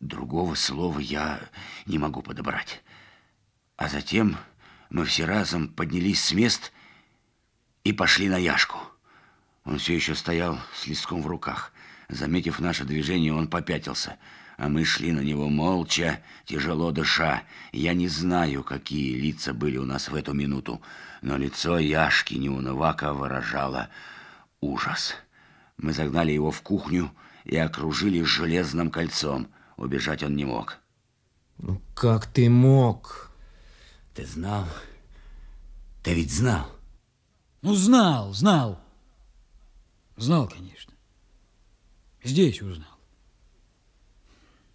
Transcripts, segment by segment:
Другого слова я не могу подобрать. А затем мы все разом поднялись с мест и пошли на Яшку. Он все еще стоял с листком в руках. Заметив наше движение, он попятился, а мы шли на него молча, тяжело дыша. Я не знаю, какие лица были у нас в эту минуту, но лицо Яшки Неунывака выражало ужас. Мы загнали его в кухню и окружили железным кольцом. Убежать он не мог. Ну, как ты мог? Ты знал? Ты ведь знал? Ну, знал, знал. Знал, конечно. Здесь узнал.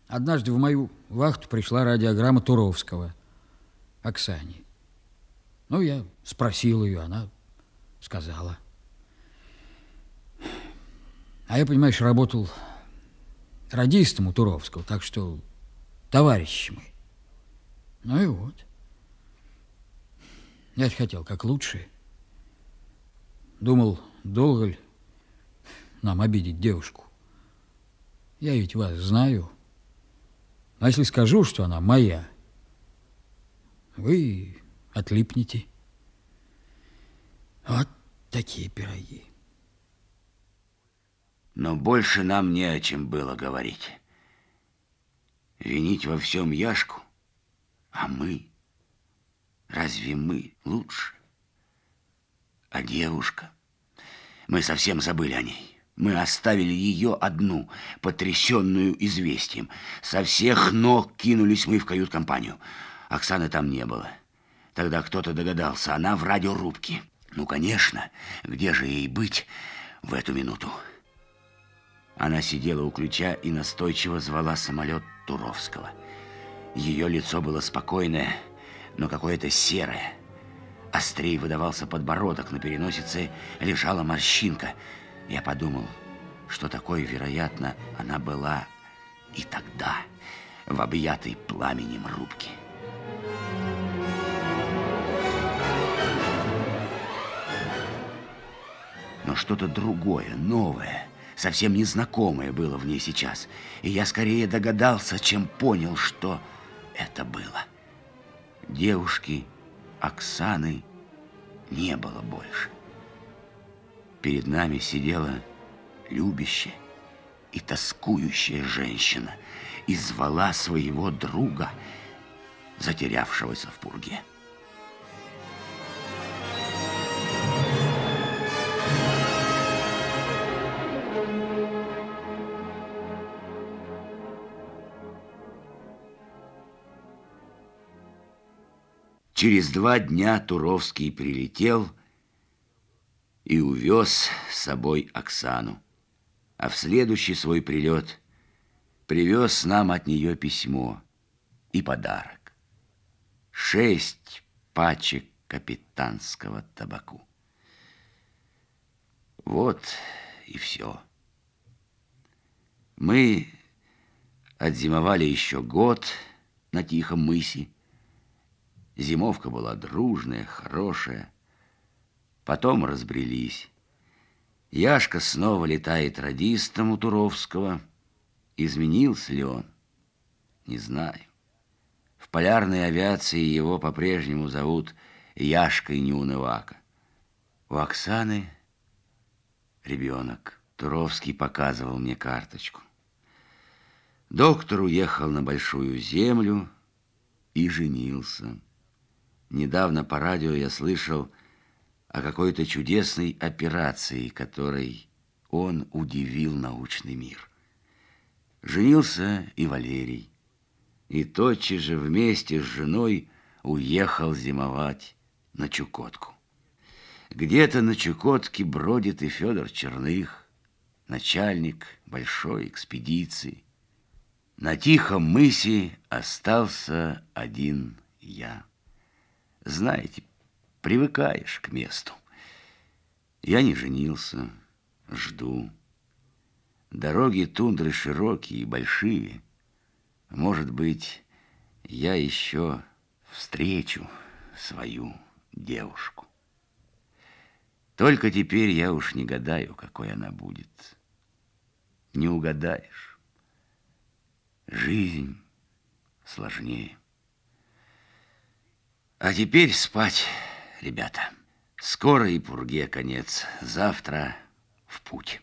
Однажды в мою вахту пришла радиограмма Туровского Оксане. Ну, я спросил ее, она сказала. А я, понимаешь, работал радистом у Туровского, так что товарищи мы. Ну и вот. Я хотел как лучше. Думал, долго ли нам обидеть девушку. Я ведь вас знаю. А если скажу, что она моя, вы отлипнете. Вот такие пироги. Но больше нам не о чем было говорить. Винить во всем Яшку, а мы... Разве мы лучше? А девушка? Мы совсем забыли о ней. Мы оставили ее одну, потрясенную известием. Со всех ног кинулись мы в кают-компанию. Оксаны там не было. Тогда кто-то догадался, она в радиорубке. Ну, конечно, где же ей быть в эту минуту? Она сидела у ключа и настойчиво звала самолет Туровского. Ее лицо было спокойное, но какое-то серое. Острее выдавался подбородок, на переносице лежала морщинка – я подумал, что такой, вероятно, она была и тогда, в объятой пламенем рубке. Но что-то другое, новое, совсем незнакомое было в ней сейчас. И я скорее догадался, чем понял, что это было. Девушки Оксаны не было больше. Перед нами сидела любящая и тоскующая женщина и звала своего друга, затерявшегося в пурге. Через два дня Туровский прилетел и увез с собой Оксану. А в следующий свой прилет привез нам от нее письмо и подарок. Шесть пачек капитанского табаку. Вот и все. Мы отзимовали еще год на Тихом мысе. Зимовка была дружная, хорошая. Потом разбрелись. Яшка снова летает радистом у Туровского. Изменился ли он? Не знаю. В полярной авиации его по-прежнему зовут Яшкой Неунывака. У Оксаны ребенок. Туровский показывал мне карточку. Доктор уехал на Большую Землю и женился. Недавно по радио я слышал, о какой-то чудесной операции, которой он удивил научный мир. Женился и Валерий, и тотчас же вместе с женой уехал зимовать на Чукотку. Где-то на Чукотке бродит и Федор Черных, начальник большой экспедиции. На тихом мысе остался один я. Знаете, привыкаешь к месту. Я не женился, жду. Дороги тундры широкие и большие. Может быть, я еще встречу свою девушку. Только теперь я уж не гадаю, какой она будет. Не угадаешь. жизнь сложнее. А теперь спать, ребята. Скоро и пурге конец. Завтра в путь.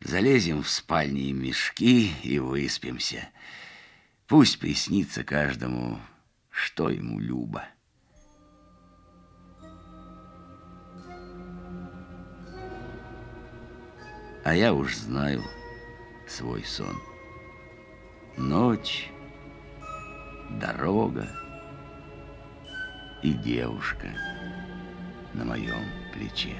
Залезем в спальни и мешки и выспимся. Пусть приснится каждому, что ему любо. А я уж знаю свой сон. Ночь, дорога и девушка на моем плече.